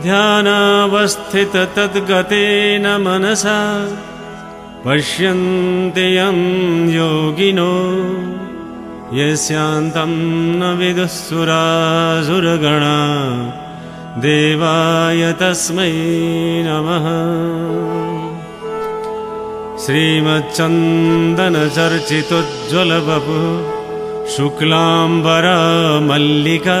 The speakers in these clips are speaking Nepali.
ध्यानावस्थिततद्गतेन मनसा पश्यन्ति यं योगिनो यस्यान्तं न विदुःसुरासुरगणा देवाय तस्मै नमः। श्रीमच्चन्दनचर्चितोज्ज्वलबपु शुक्लाम्बरा मल्लिका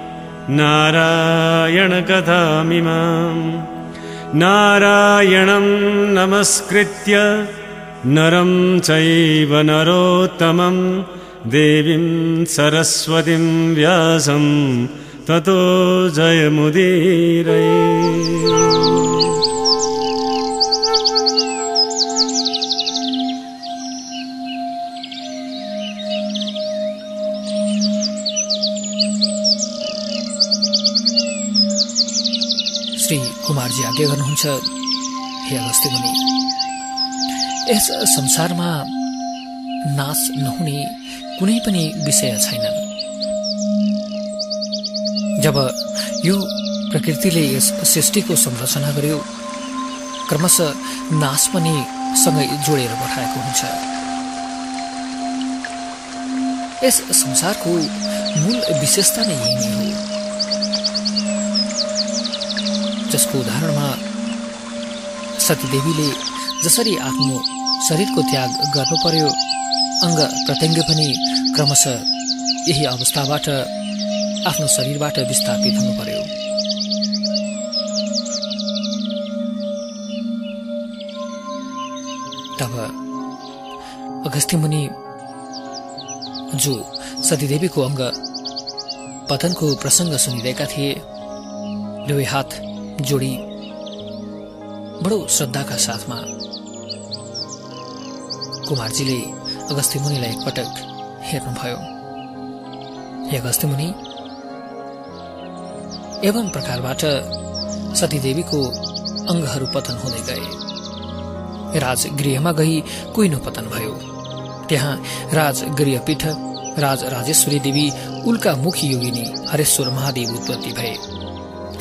नारायणकथामिमाम् नारायणं नमस्कृत्य नरं चैव नरोत्तमम् देवीं सरस्वतीं व्यासं। ततो जयमुदीरये कुमारजी आज्ञा गर्नुहुन्छ। हे अगस्त्य यस संसारमा नाश नहुने कुनै पनि विषय छैनन् जब यो प्रकृतिले यस सृष्टिको संरचना गर्यो क्रमशः नाश पनि सँगै जोडेर पठाएको हुन्छ। यस संसारको मूल विशेषता नै यही नै हो। जसको उदाहरणमा सतीदेवीले जसरी आफ्नो शरीरको त्याग गर्नु पर्यो अङ्ग प्रत्यङ्ग पनि क्रमशः यही अवस्थाबाट आफ्नो शरीरबाट विस्थापित हुनु पर्यो तब अगस्त्य मुनि जो सतीदेवीको अङ्ग पतनको प्रसङ्ग सुनिरहेका थिए दुवै हात जोडी। बडो श्रद्धाका साथमा कुमारजीले अगस्त्य मुनिलाई एकपटक हेर्नुभयो। हे अगस्त्य मुनि एवं प्रकारबाट सतीदेवीको अङ्गहरू पतन हुँदै गए। राजगृहमा गई कुइनो पतन भयो। त्यहाँ राजगृहपीठ राज राजेश्वरी देवी उल्का मुखी योगिनी हरेश्वर महादेव उत्पत्ति भए।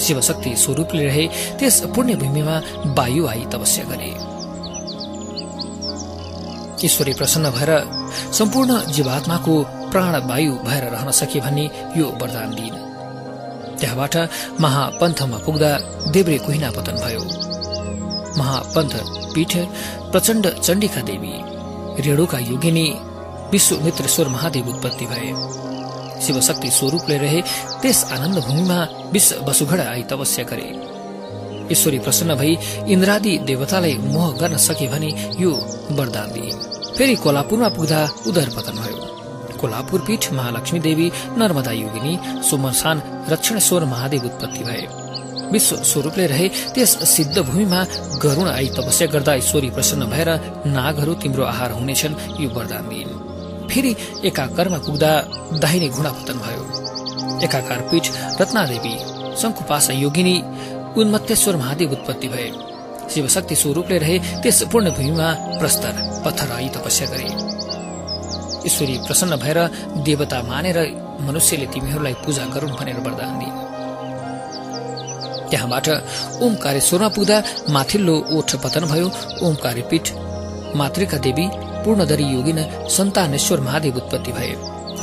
शिवशक्ति स्वरूपले रहे त्यस पुण्यभूमिमा वायु आई तपस्या गरे। ईश्वरी प्रसन्न भएर सम्पूर्ण जीवात्माको प्राण वायु भएर रहन सके भन्ने यो वरदान दिइन्। त्यहाँबाट महापन्थमा पुग्दा देब्रे कुहिना पतन भयो। महापन्थ पीठ प्रचण्ड चण्डिका देवी रेणुका योगिनी विश्वमित्रेश्वर महादेव उत्पत्ति भए। शिवशक्ति स्वरूपले रहे त्यस आनन्द भूमिमा विश्व वसुघड़ा आई तपस्या गरे। ईश्वरी प्रसन्न भई इन्द्रादि देवतालाई मोह गर्न सके भने यो वरदान दिए फेरि कोलापुरमा पुग्दा उदर पतन भयो। कोल्हापुर पीठ महालक्ष्मी देवी नर्मदा योगिनी सुमसान रक्षणेश्वर महादेव उत्पत्ति भए। विश्व स्वरूपले रहे त्यस सिद्ध भूमिमा गरूण आई तपस्या गर्दा ईश्वरी प्रसन्न भएर नागहरू तिम्रो आहार हुनेछन् यो वरदान दिइन्। फेरि एकाकरमा पुग्दा दाहिने घुँडा पतन भयो। एकाकार पीठ रत्नादेवी शङ्कुपासा योगिनी उन्मत्तेश्वर महादेव उत्पत्ति भए। शिवशक्ति स्वरूपले रहे त्यस पूर्ण भूमिमा प्रस्तर पत्थर आई तपस्या गरे। ईश्वरी प्रसन्न भएर देवता मानेर मनुष्यले तिमीहरूलाई पूजा गरून् भनेर वरदान दिए। त्यहाँबाट ओमकारेश्वरमा पुग्दा माथिल्लो ओठ पतन भयो। ओमकारी पीठ मातृका देवी पूर्णधरी योगिन सन्तानेश्वर महादेव उत्पत्ति भए।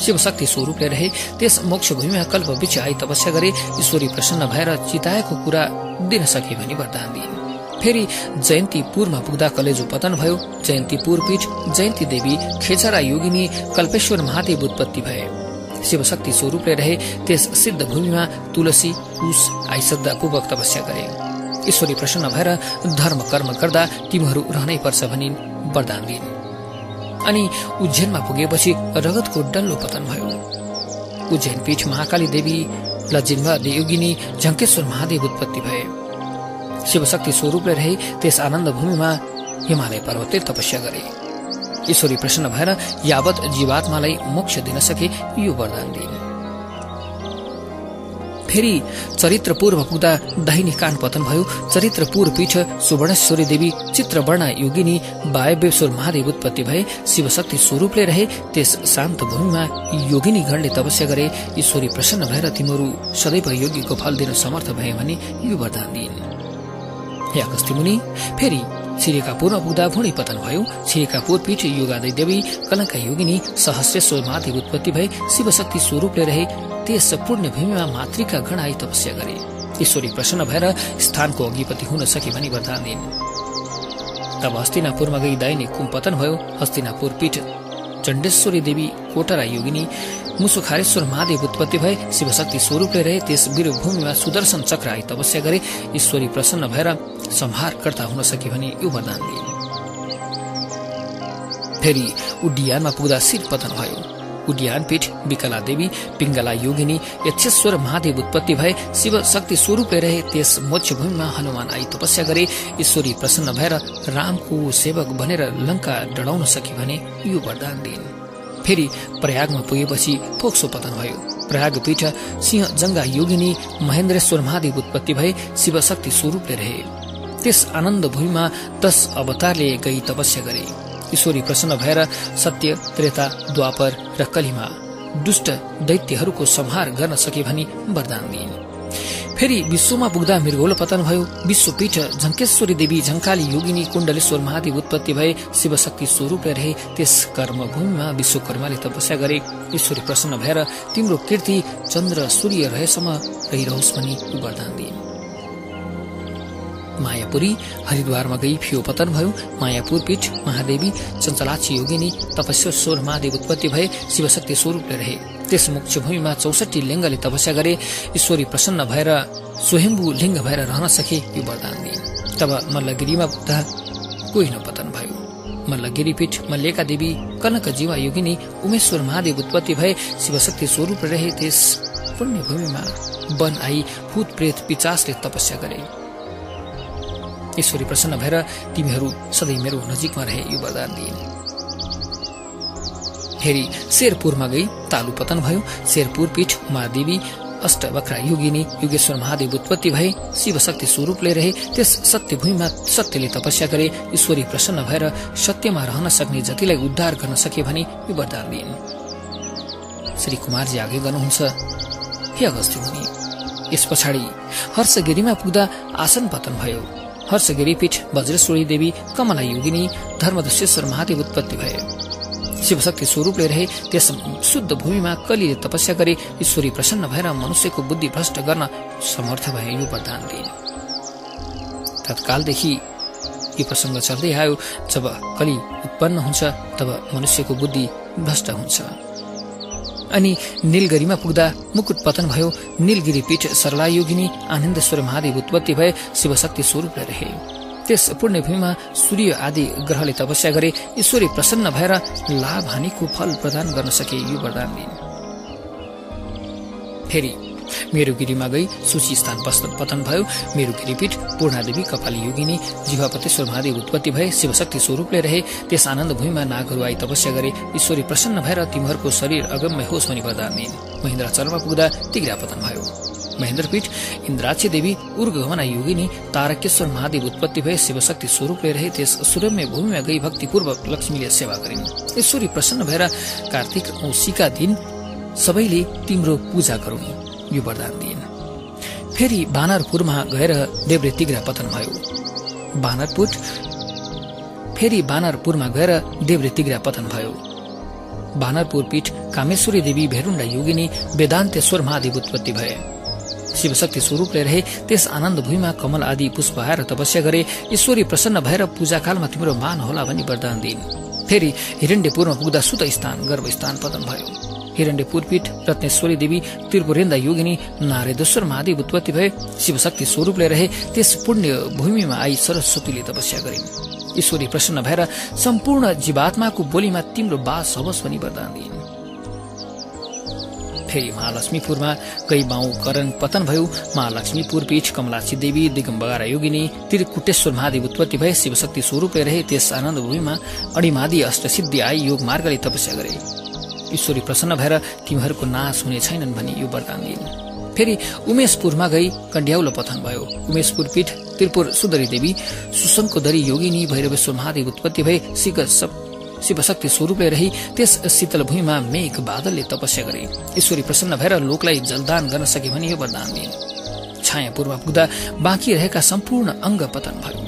शिवशक्ति स्वरूपले रहे त्यस मोक्ष भूमिमा कल्प बिच आई तपस्या गरे ईश्वरी प्रसन्न भएर चिताएको कुरा दिन सके भनी वरदान दिइन्। फेरि जयन्तीपुरमा पुग्दा कलेजो पतन भयो। जयन्तीपुर पीठ जयन्ती देवी खेचरा योगिनी कल्पेश्वर महादेव उत्पत्ति भए। शिवशक्ति स्वरूपले रहे त्यस सिद्ध भूमिमा तुलसी कुश आई श्रद्धापूर्वक तपस्या गरे। ईश्वरी प्रसन्न भएर धर्म कर्म गर्दा तिमीहरू रहनै पर्छ भनी वरदान दिइन्। अनि उज्जैनमा पुगेपछि रगतको डल्लो पतन भयो। उज्जैन पीठ महाकाली देवी लजिन्वा योगिनी झङ्केश्वर महादेव उत्पत्ति भए। शिवशक्ति स्वरूपले रहे त्यस आनन्द भूमिमा हिमालय पर्वतले तपस्या गरे। ईश्वरी प्रसन्न भएर यावत जीवात्मालाई मोक्ष दिन सके यो वरदान दिइन्। फेरि चरित्रपूर्व पुग्दा दाहिनी कान पतन भयो। चरित्रपूर पीठ सुवर्णेश्वरी देवी चित्रवर्ण योगिनी वायवेश्वर महादेव उत्पत्ति भए शिवशक्ति स्वरूपले रहे त्यस शान्त भूमिमा योगिनी गणले तपस्या गरे ईश्वरी प्रसन्न भएर तिमीहरू सदैव योगीको फल दिन समर्थ भए भने यो वरदान दिइन्। हे मुनि फेरि सिरिकापुरमा पुग्दा भुँडी पतन भयो। सिरिकापुर पीठ योगादय देवी कलङ्का योगिनी सहस्रेश्वर महादेव उत्पत्ति भए शिवशक्ति स्वरूपले रहे त्यस पुण्य भूमिमा मातृका गण आई तपस्या गरे। ईश्वरी प्रसन्न भएर स्थानको अघिपति हुन सके भनी वरदान दिइन्। तब हस्तिनापुरमा गई दाइने कुम पतन भयो। हस्तिनापुर पीठ चण्डेश्वरी देवी कोटरा योगिनी मुसुखारेश्वर महादेव उत्पत्ति भए शिवशक्ति स्वरूपले रहे त्यस वीरभूमिमा सुदर्शन चक्र आई तपस्या गरे। ईश्वरी प्रसन्न भएर संहारकर्ता हुन सके भने यो वरदान दिए। फेरि उड्डियानमा पुग्दा शिर पतन भयो। उड्डियान पीठ विकला देवी पिङ्गला योगिनी यक्षेश्वर महादेव उत्पत्ति भए शिव शक्ति स्वरूपले रहे त्यस मोक्ष भूमिमा हनुमान आई तपस्या गरे। ईश्वरी प्रसन्न भएर रामको सेवक भनेर लङ्का डढाउन सके भने यो वरदान दिइन्। फेरि प्रयागमा पुगेपछि फोक्सो पतन भयो। प्रयाग पीठ सिंह जङ्गा योगिनी महेन्द्रेश्वर महादेव उत्पत्ति भए शिवशक्ति स्वरूपले रहे। त्यस आनन्द भूमिमा दश अवतारले गई तपस्या गरे। ईश्वरी प्रसन्न भएर सत्य त्रेता द्वापर र कलिमा दुष्ट दैत्यहरूको संहार गर्न सके भनी वरदान दिइन्। फेरि विश्वमा पुग्दा मृगौल पतन भयो। विश्वपीठ झङ्केश्वरी देवी झङ्काली योगिनी कुण्डलेश्वर महादेव उत्पत्ति भए शिवशक्ति स्वरूपले रहे। त्यस कर्मभूमिमा विश्वकर्माले तपस्या गरे। ईश्वरी प्रसन्न भएर तिम्रो कीर्ति चन्द्र सूर्य रहेसम्म रहिरहोस् भनी वरदान दिइन्। मायापुरी हरिद्वारमा गई फियो पतन भयो। मायापुर पीठ महादेवी चञ्चलाक्षी योगिनी तपस्वेश्वर महादेव उत्पत्ति भए शिवशक्ति स्वरूपले रहे। त्यस भूमिमा चौसठी लिङ्गले तपस्या गरे ईश्वरी प्रसन्न भएर स्वयम्भू लिङ्ग भएर रहन सके यो वरदान दिए तब मल्लगिरीमा पुग्दा कोही नपतन भयो। मल्लगिरी पीठ मल्लेका देवी कनक जीवा योगिनी उमेश्वर महादेव उत्पत्ति भए शिवशक्ति स्वरूप रहे त्यस पुण्य भूमिमा वन आई भूत प्रेत पिचासले तपस्या गरे। ईश्वरी प्रसन्न भएर तिमीहरू सधैँ मेरो नजिकमा रहे यो वरदान दिइन्। फेरि शेरपुरमा गई तालु पतन भयो। शेरपुर पीठ उमादेवी अष्टवक्रा योगिनी योगेश्वर महादेव उत्पत्ति भए शिवशक्ति स्वरूपले रहे। त्यस सत्य भूमिमा सत्यले तपस्या गरे ईश्वरी प्रसन्न भएर सत्यमा रहन सक्ने जतिलाई उद्धार गर्न सके भने यो वरदान दिइन्। श्री कुमारजी आगे गर्नुहुन्छ। हे अगस्त्य मुनि यस पछाडि हर्षगिरीमा पुग्दा आसन पतन भयो। हर्षगिरी पीठ वज्रेश्वरी देवी कमला योगिनी धर्मदशेश्वर महादेव उत्पत्ति भए। शिवशक्ति स्वरूपले रहे त्यस शुद्ध भूमिमा कलिले तपस्या गरे ईश्वरी प्रसन्न भएर मनुष्यको बुद्धि भ्रष्ट गर्न समर्थ भए यो वरदान दिए तत्कालदेखि यो प्रसङ्ग चल्दै आयो जब कलि उत्पन्न हुन्छ तब मनुष्यको बुद्धि भ्रष्ट हुन्छ। अनि निलगिरीमा पुग्दा मुकुट पतन भयो निलगिरी पीठ सरला योगिनी आनन्देश्वर महादेव उत्पत्ति भए शिवशक्ति स्वरूपले रहे। त्यस पुण्य भूमिमा सूर्य आदि ग्रहले तपस्या गरे ईश्वरी प्रसन्न भएर लाभ हानिको फल प्रदान गर्न सके यो वरदान दिइन्। फेरि मेरुगिरीमा गई सूची स्थान पतन भयो। मेरुगिरी पीठ पूर्णादेवी कपाली योगिनी जीवापतेश्वर महादेव उत्पत्ति भए शिवशक्ति स्वरूपले रहे। त्यस आनन्द भूमिमा नागहरू आई तपस्या गरे ईश्वरी प्रसन्न भएर तिमीहरूको शरीर अगम्य होस् भनी वरदान दिइन्। महेन्द्राचलमा पुग्दा तिग्रा पतन भयो। महेन्द्रपीठ इन्द्राक्षी देवी उर्गमना योगिनी तारकेश्वर महादेव उत्पत्ति भए शिवशक्ति स्वरूपले रहे त्यस सुरम्य भूमिमा गई भक्तिपूर्वक लक्ष्मीले सेवा गरिन् ईश्वरी प्रसन्न भएर कार्तिक औसीका दिन सबैले तिम्रो पूजा गरौँ यो वरदान दिइन् फेरि बानरपुरमा गएर देब्रे तिग्रा पतन भयो। फेरि बानरपुरमा गएर देब्रे तिग्रा पतन भयो। बानरपुर पीठ कामेश्वरी देवी भेरुण्डा योगिनी वेदान्तेश्वर महादेव उत्पत्ति भए। शिवशक्ति स्वरूपले रहे त्यस आनन्द भूमिमा कमल आदि पुष्प आएर तपस्या गरे ईश्वरी प्रसन्न भएर पूजाकालमा तिम्रो मान होला भनी वरदान दिइन्। फेरि हिरण्यपुरमा पुग्दा सुत स्थान गर्भस्थान पतन भयो। हिरण्यपुर पीठ रत्नेश्वरी देवी त्रिपुरेन्दा योगिनी नारेश्वर महादेव उत्पत्ति भए शिवशक्ति स्वरूपले रहे त्यस पुण्य भूमिमा आई सरस्वतीले तपस्या गरिन्। ईश्वरी प्रसन्न भएर सम्पूर्ण जीवात्माको बोलीमा तिम्रो बास होस् भनी वरदान दिइन्। फेरि महालक्ष्मीपुरमा गई बाउ करण पतन भयो। महालक्ष्मीपुर पीठ कमलाक्षी देवी दिगम्बरा योगिनी त्रिकुटेश्वर महादेव उत्पत्ति भए शिवशक्ति स्वरूपले रहे त्यस आनन्द भूमिमा अडिमादी अष्टसिद्धि आई योग मार्गले तपस्या गरे। ईश्वरी प्रसन्न भएर तिमीहरूको नाश हुने छैनन् भनी यो वरदान दिइन्। फेरि उमेशपुरमा गई कण्ड्याउलो पथन भयो। उमेशपुर पीठ त्रिपुर सुन्दरी देवी सुसनको दरी योगिनी भैरवेश्वर महादेव उत्पत्ति भए शिवशक्ति स्वरूपले रही त्यस शीतल भूमिमा मेघ बादलले तपस्या गरे। ईश्वरी प्रसन्न भएर लोकलाई जलदान गर्न सके भने यो वरदान दिइन्। छायापूर्व पुग्दा बाँकी रहेका सम्पूर्ण अङ्ग पतन भयो।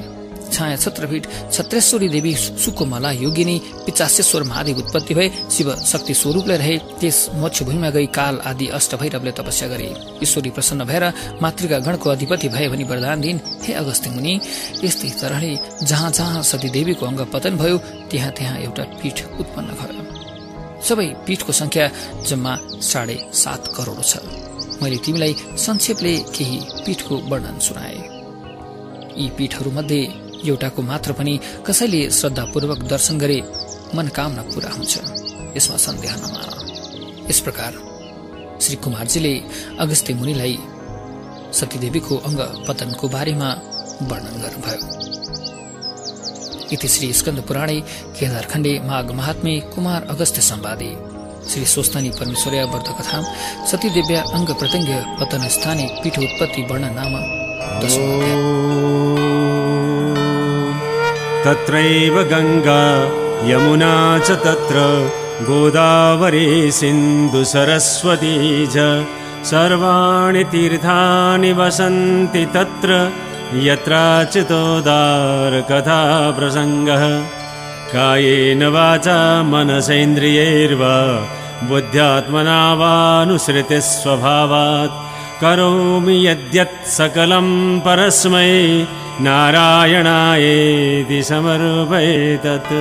छाया छत्रपीठ छत्रेश्वरी देवी सुकुमला योगिनी पिचासेश्वर महादेव उत्पत्ति भए शिव शक्ति स्वरूपले रहे। त्यस मत्स्यभूमिमा गई काल आदि अष्ट भैरवले तपस्या गरे। ईश्वरी प्रसन्न भएर मातृका गणको अधिपति भए भनी वरदान दिन हे अगस्त्य मुनि यस्तै तरहले जहाँ जहाँ सती देवीको अङ्ग पतन भयो त्यहाँ त्यहाँ एउटा पीठ उत्पन्न भयो सबै पीठको संख्या जम्मा साढे सात करोड छ। मैले तिमीलाई संक्षेपले केही पीठको वर्णन सुनाए। यी पीठहरूमध्ये एउटाको मात्र पनि कसैले श्रद्धापूर्वक दर्शन गरे मनकामना पूरा हुन्छ। यसमा सन्देह नमान यस प्रकार श्री कुमारजीले अगस्त्य मुनिलाई सतीदेवीको अङ्ग पतनको बारेमा वर्णन गर्नुभयो। इति श्री स्कन्द पुराणे केदारखण्डे माघ महात्मे कुमार अगस्त्य सम्वादे। श्री स्वस्तानी परमेश्वर्या वर्धकथा सतीदेव्या अङ्ग प्रत्यङ्ग पतन स्थाने पीठ उत्पत्ति वर्ण नाम दशमोध्याय तत्रैव गङ्गा यमुना च तत्र गोदावरी सिन्धुसरस्वती च। सर्वाणि तीर्थानि वसन्ति तत्र यत्राचितोदारकथा प्रसङ्गः कायेन वाचा मनसेन्द्रियैर्वा बुद्ध्यात्मना वानुसृतिस्वभावात्। करोमि यद्यत् सकलं परस्मै नारायणायेति समर्पयेतत्।